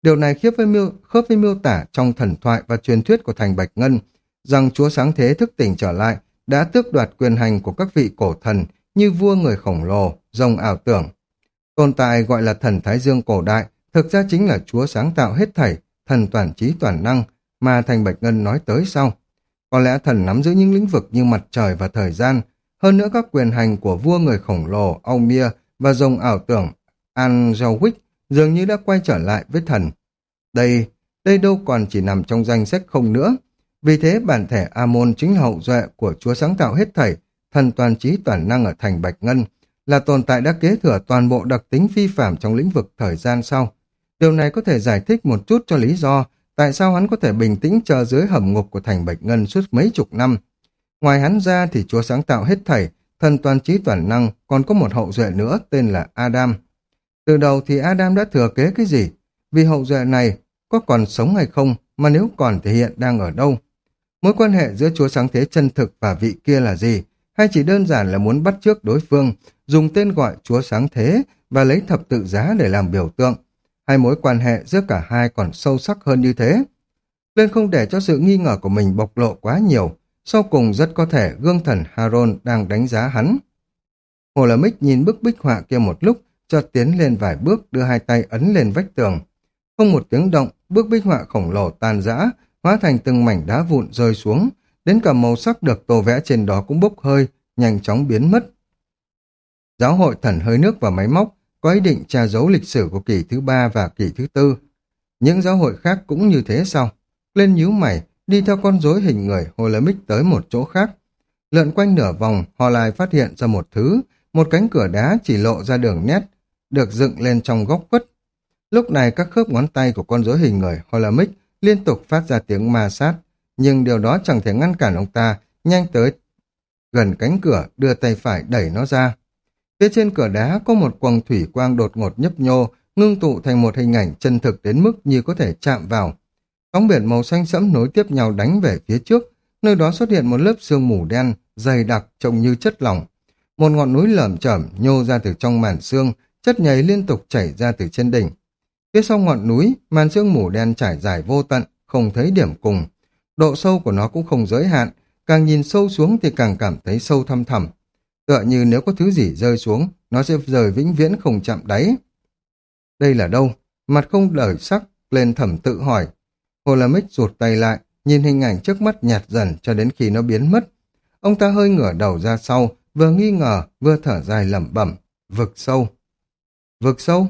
Speaker 1: Điều này khớp với miêu, khớp với miêu tả trong thần thoại và truyền thuyết của thành bạch ngân, rằng chúa sáng thế thức tỉnh trở lại đã tước đoạt quyền hành của các vị cổ thần như vua người khổng lồ, rồng ảo tưởng. Tồn tại gọi là thần Thái Dương cổ đại, thực ra chính là chúa sáng tạo hết thảy, thần toàn trí toàn năng, mà Thành Bạch Ngân nói tới sau. Có lẽ thần nắm giữ những lĩnh vực như mặt trời và thời gian, hơn nữa các quyền hành của vua người khổng lồ Aumir và rồng ảo tưởng Angelwick dường như đã quay trở lại với thần. Đây, đây đâu còn chỉ nằm trong danh sách không nữa. Vì thế bản thể Amon chính là hậu duệ của chúa sáng tạo hết thảy, thần toàn trí toàn năng ở thành Bạch Ngân, là tồn tại đã kế thừa toàn bộ đặc tính phi phạm trong lĩnh vực thời gian sau. Điều này có thể giải thích một chút cho lý do tại sao hắn có thể bình tĩnh chờ dưới hầm ngục của thành Bạch Ngân suốt mấy chục năm. Ngoài hắn ra thì chúa sáng tạo hết thảy, thần toàn trí toàn năng còn có một hậu duệ nữa tên là Adam. Từ đầu thì Adam đã thừa kế cái gì? Vì hậu duệ này có còn sống hay không, mà nếu còn thì hiện đang ở đâu? Mối quan hệ giữa chúa sáng thế chân thực và vị kia là gì? Hay chỉ đơn giản là muốn bắt trước đối phương, dùng tên gọi chúa sáng thế và lấy thập tự giá để làm biểu tượng? Hai mối quan hệ giữa cả hai còn sâu sắc hơn như thế? Lên không để cho sự nghi ngờ của mình bộc lộ quá nhiều, sau cùng rất có thể gương thần Haron đang đánh giá hắn. Hồ Lâm Ích nhìn bức bích họa kia một lúc, chợt tiến lên vài bước đưa hai tay ấn lên vách tường. Không một tiếng động, bức bích họa khổng lồ tan rã, hóa thành từng mảnh đá vụn rơi xuống, đến cả màu sắc được tô vẽ trên đó cũng bốc hơi, nhanh chóng biến mất. Giáo hội thần hơi nước và máy móc có ý định tra giấu lịch sử của kỳ thứ ba và kỳ thứ tư. Những giáo hội khác cũng như thế sao? Lên nhíu mày, đi theo con rối hình người Holemic tới một chỗ khác. Lượn quanh nửa vòng, họ lại phát hiện ra một thứ, một cánh cửa đá chỉ lộ ra đường nét, được dựng lên trong góc khuất. Lúc này các khớp ngón tay của con rối hình người Holemic liên tục phát ra tiếng ma sát, nhưng điều đó chẳng thể ngăn cản ông ta nhanh tới gần cánh cửa đưa tay phải đẩy nó ra. Phía trên cửa đá có một quầng thủy quang đột ngột nhấp nhô, ngưng tụ thành một hình ảnh chân thực đến mức như có thể chạm vào. Sóng biển màu xanh sẫm nối tiếp nhau đánh về phía trước, nơi đó xuất hiện một lớp sương mù đen, dày đặc trông như chất lỏng. Một ngọn núi lởm chởm nhô ra từ trong màn sương, chất nhầy liên tục chảy ra từ trên đỉnh. Phía sau ngọn núi, màn sương mù đen trải dài vô tận, không thấy điểm cùng. Độ sâu của nó cũng không giới hạn, càng nhìn sâu xuống thì càng cảm thấy sâu thăm thẳm. Tựa như nếu có thứ gì rơi xuống, nó sẽ rời vĩnh viễn không chạm đáy. Đây là đâu? Mặt không đời sắc, lên thẩm tự hỏi. Hồ La Mích rụt tay lại, nhìn hình ảnh trước mắt nhạt dần cho đến khi nó biến mất. Ông ta hơi ngửa đầu ra sau, vừa nghi ngờ, vừa thở dài lẩm bẩm, vực sâu. Vực sâu?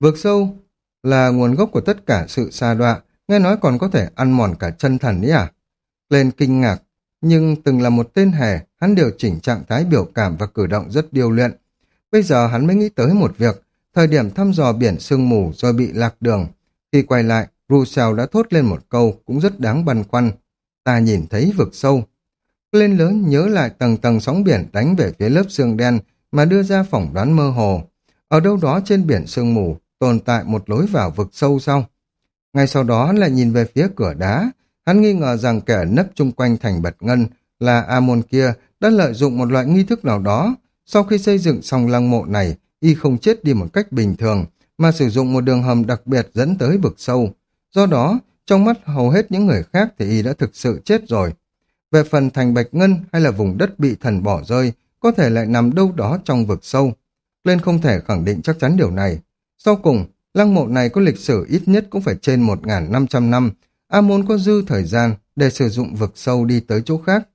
Speaker 1: Vực sâu là nguồn gốc của tất cả sự xa đọa, nghe nói còn có thể ăn mòn cả chân thần ấy à? Lên kinh ngạc, nhưng từng là một tên hề, hắn điều chỉnh trạng thái biểu cảm và cử động rất điều luyện. Bây giờ hắn mới nghĩ tới một việc, thời điểm thăm dò biển sương mù rồi bị lạc đường. Khi quay lại, Russell đã thốt lên một câu cũng rất đáng băn khoăn. Ta nhìn thấy vực sâu. Lên lớn nhớ lại tầng tầng sóng biển đánh về phía lớp xương đen mà đưa ra phỏng đoán mơ hồ. Ở đâu đó trên biển sương mù tồn tại một lối vào vực sâu sau. Ngay sau đó lại nhìn về phía cửa đá, hắn nghi ngờ rằng kẻ nấp chung quanh thành bật ngân là Amon kia đã lợi dụng một loại nghi thức nào đó. Sau khi xây dựng xong lăng mộ này, y không chết đi một cách bình thường, mà sử dụng một đường hầm đặc biệt dẫn tới vực sâu. Do đó, trong mắt hầu hết những người khác thì y đã thực sự chết rồi. Về phần thành Bạch Ngân hay là vùng đất bị thần bỏ rơi, có thể lại nằm đâu đó trong vực sâu. Lên không thể khẳng định chắc chắn điều này. Sau cùng, lăng mộ này có lịch sử ít nhất cũng phải trên 1.500 năm. Amon có dư thời gian để sử dụng vực sâu đi tới chỗ khác.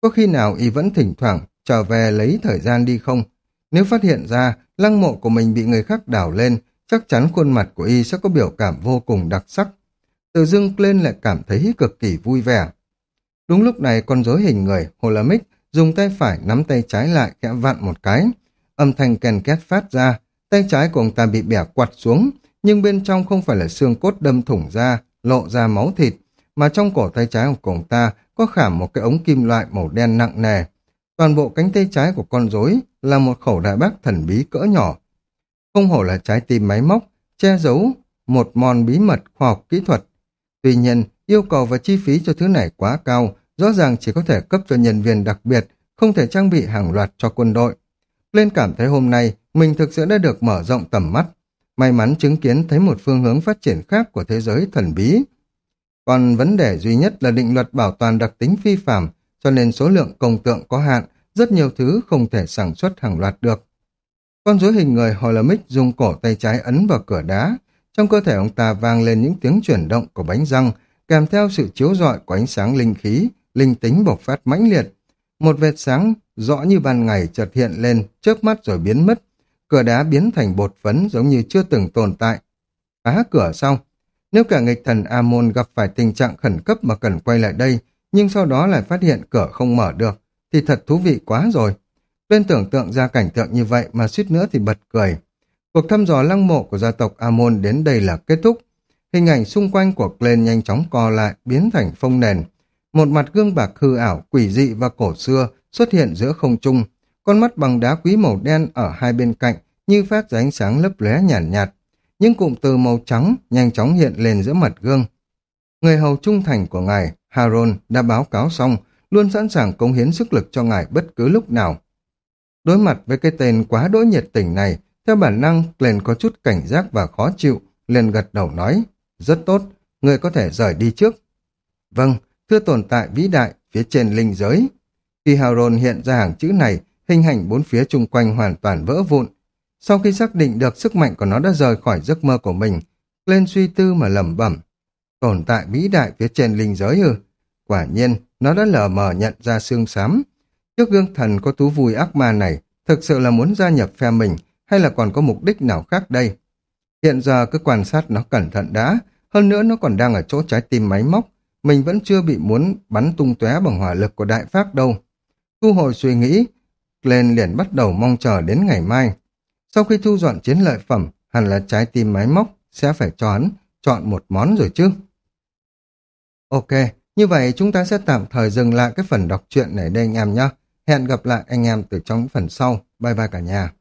Speaker 1: Có khi nào y vẫn thỉnh thoảng trở về lấy thời gian đi không? Nếu phát hiện ra lăng mộ của mình bị người khác đảo lên, chắc chắn khuôn mặt của y sẽ có biểu cảm vô cùng đặc sắc. Từ dưng lên lại cảm thấy cực kỳ vui vẻ. Đúng lúc này con rối hình người, Hồ La Mích, dùng tay phải nắm tay trái lại khẽ vặn một cái. Âm thanh kèn két phát ra, tay trái của ông ta bị bẻ quặt xuống, nhưng bên trong không phải là xương cốt đâm thủng ra, lộ ra máu thịt, mà trong cổ tay trái của cổng ta có khảm một cái ống kim loại màu đen nặng nề. Toàn bộ cánh tay trái của con rối là một khẩu đại bác thần bí cỡ nhỏ. Không hổ là trái tim máy móc, che giấu một mòn bí mật khoa học kỹ thuật. Tuy nhiên, yêu cầu và chi phí cho thứ này quá cao, rõ ràng chỉ có thể cấp cho nhân viên đặc biệt, không thể trang bị hàng loạt cho quân đội. Lên cảm thấy hôm nay mình thực sự đã được mở rộng tầm mắt. May mắn chứng kiến thấy một phương hướng phát triển khác của thế giới thần bí. Còn vấn đề duy nhất là định luật bảo toàn đặc tính phi phạm, cho nên số lượng công tượng có hạn, rất nhiều thứ không thể sản xuất hàng loạt được. Con rối hình người Holamic dùng cổ tay trái ấn vào cửa đá, trong cơ thể ông ta vang lên những tiếng chuyển động của bánh răng, kèm theo sự chiếu rọi của ánh sáng linh khí, linh tính bộc phát mãnh liệt. Một vệt sáng rõ như ban ngày chợt hiện lên, chớp mắt rồi biến mất. Cửa đá biến thành bột phấn giống như chưa từng tồn tại. Phá cửa xong. Nếu cả nghịch thần Amon gặp phải tình trạng khẩn cấp mà cần quay lại đây, nhưng sau đó lại phát hiện cửa không mở được, thì thật thú vị quá rồi. Lên tưởng tượng ra cảnh tượng như vậy mà suýt nữa thì bật cười. Cuộc thăm dò lăng mộ của gia tộc Amon đến đây là kết thúc. Hình ảnh xung quanh của Glenn nhanh chóng co lại, biến thành phông nền. Một mặt gương bạc hư ảo, quỷ dị và cổ xưa xuất hiện giữa không trung. Con mắt bằng đá quý màu đen ở hai bên cạnh như phát ra ánh sáng lấp lóe nhàn nhạt, nhạt. Những cụm từ màu trắng nhanh chóng hiện lên giữa mặt gương. Người hầu trung thành của ngài, Haron, đã báo cáo xong, luôn sẵn sàng cống hiến sức lực cho ngài bất cứ lúc nào. Đối mặt với cái tên quá đỗi nhiệt tình này, theo bản năng, liền có chút cảnh giác và khó chịu, liền gật đầu nói, rất tốt, người có thể rời đi trước. Vâng, thưa tồn tại vĩ đại phía trên linh giới. Khi Haron hiện ra hàng chữ này, hình ảnh bốn phía chung quanh hoàn toàn vỡ vụn. Sau khi xác định được sức mạnh của nó đã rời khỏi giấc mơ của mình, lên suy tư mà lẩm bẩm. Tồn tại vĩ đại phía trên linh giới ư? Quả nhiên, nó đã lờ mờ nhận ra xương xám. Trước gương thần có thú vui ác ma này, thực sự là muốn gia nhập phe mình hay là còn có mục đích nào khác đây? Hiện giờ cứ quan sát nó cẩn thận đã, hơn nữa nó còn đang ở chỗ trái tim máy móc, mình vẫn chưa bị muốn bắn tung tóe bằng hỏa lực của đại pháp đâu. Thu hồi suy nghĩ, lên liền bắt đầu mong chờ đến ngày mai. Sau khi thu dọn chiến lợi phẩm, hẳn là trái tim máy móc sẽ phải cho hắn chọn một món rồi chứ. Ok, như vậy chúng ta sẽ tạm thời dừng lại cái phần đọc truyện này đây anh em nhé. Hẹn gặp lại anh em từ trong phần sau. Bye bye cả nhà.